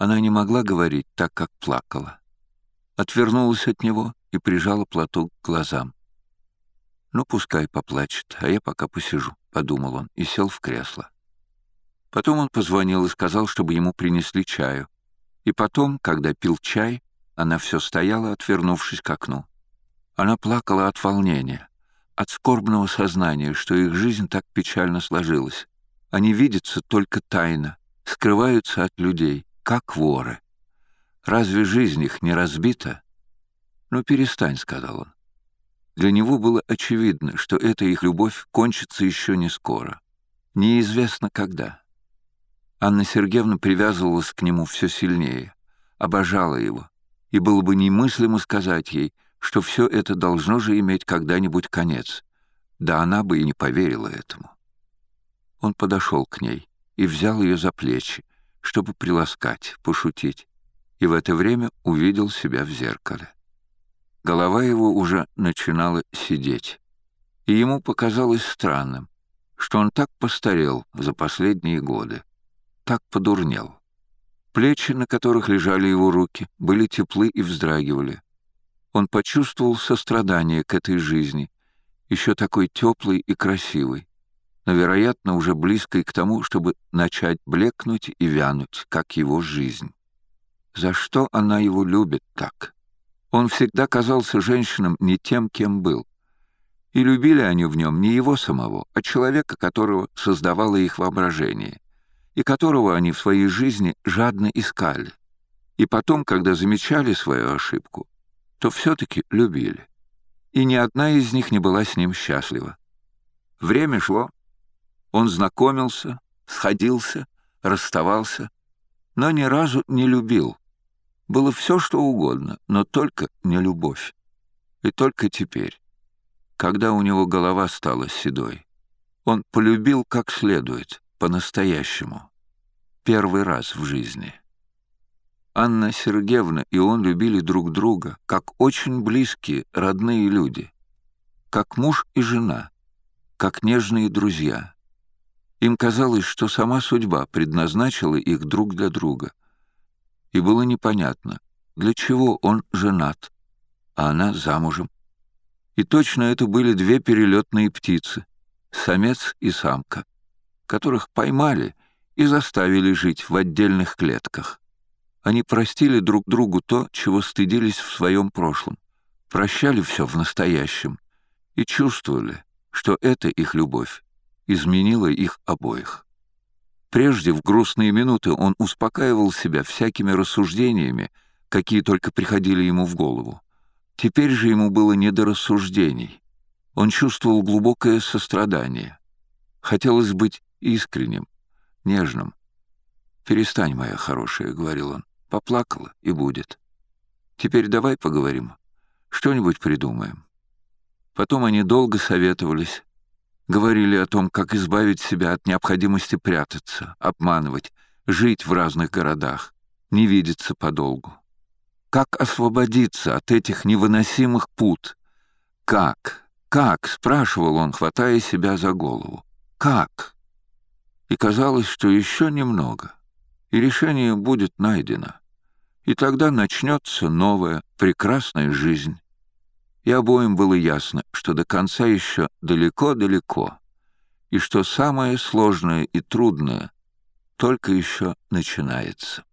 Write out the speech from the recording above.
Она не могла говорить так, как плакала. Отвернулась от него и прижала платок к глазам. «Ну, пускай поплачет, а я пока посижу», — подумал он и сел в кресло. Потом он позвонил и сказал, чтобы ему принесли чаю. И потом, когда пил чай, она все стояла, отвернувшись к окну. Она плакала от волнения, от скорбного сознания, что их жизнь так печально сложилась. Они видятся только тайно, скрываются от людей, как воры. Разве жизнь их не разбита? «Ну, перестань», — сказал он. Для него было очевидно, что эта их любовь кончится еще не скоро. Неизвестно когда. Анна Сергеевна привязывалась к нему все сильнее, обожала его, и было бы немыслимо сказать ей, что все это должно же иметь когда-нибудь конец. Да она бы и не поверила этому. Он подошел к ней и взял ее за плечи, чтобы приласкать, пошутить, и в это время увидел себя в зеркале. Голова его уже начинала сидеть, и ему показалось странным, что он так постарел за последние годы, так подурнел. Плечи, на которых лежали его руки, были теплы и вздрагивали. Он почувствовал сострадание к этой жизни, еще такой теплой и красивой, но, вероятно, уже близкой к тому, чтобы начать блекнуть и вянуть, как его жизнь. За что она его любит так? Он всегда казался женщинам не тем, кем был. И любили они в нем не его самого, а человека, которого создавало их воображение, и которого они в своей жизни жадно искали. И потом, когда замечали свою ошибку, то все-таки любили. И ни одна из них не была с ним счастлива. Время шло. Он знакомился, сходился, расставался, но ни разу не любил, было все, что угодно, но только не любовь. И только теперь, когда у него голова стала седой, он полюбил как следует, по-настоящему. Первый раз в жизни. Анна Сергеевна и он любили друг друга, как очень близкие, родные люди, как муж и жена, как нежные друзья. Им казалось, что сама судьба предназначила их друг для друга, и было непонятно, для чего он женат, а она замужем. И точно это были две перелетные птицы, самец и самка, которых поймали и заставили жить в отдельных клетках. Они простили друг другу то, чего стыдились в своем прошлом, прощали все в настоящем и чувствовали, что эта их любовь изменила их обоих. Прежде, в грустные минуты, он успокаивал себя всякими рассуждениями, какие только приходили ему в голову. Теперь же ему было не до рассуждений. Он чувствовал глубокое сострадание. Хотелось быть искренним, нежным. «Перестань, моя хорошая», — говорил он. «Поплакала, и будет. Теперь давай поговорим. Что-нибудь придумаем». Потом они долго советовались, говорили о том, как избавить себя от необходимости прятаться, обманывать, жить в разных городах, не видеться подолгу. Как освободиться от этих невыносимых пут? Как? Как? — спрашивал он, хватая себя за голову. Как? И казалось, что еще немного, и решение будет найдено. И тогда начнется новая, прекрасная жизнь и обоим было ясно, что до конца еще далеко-далеко, и что самое сложное и трудное только еще начинается.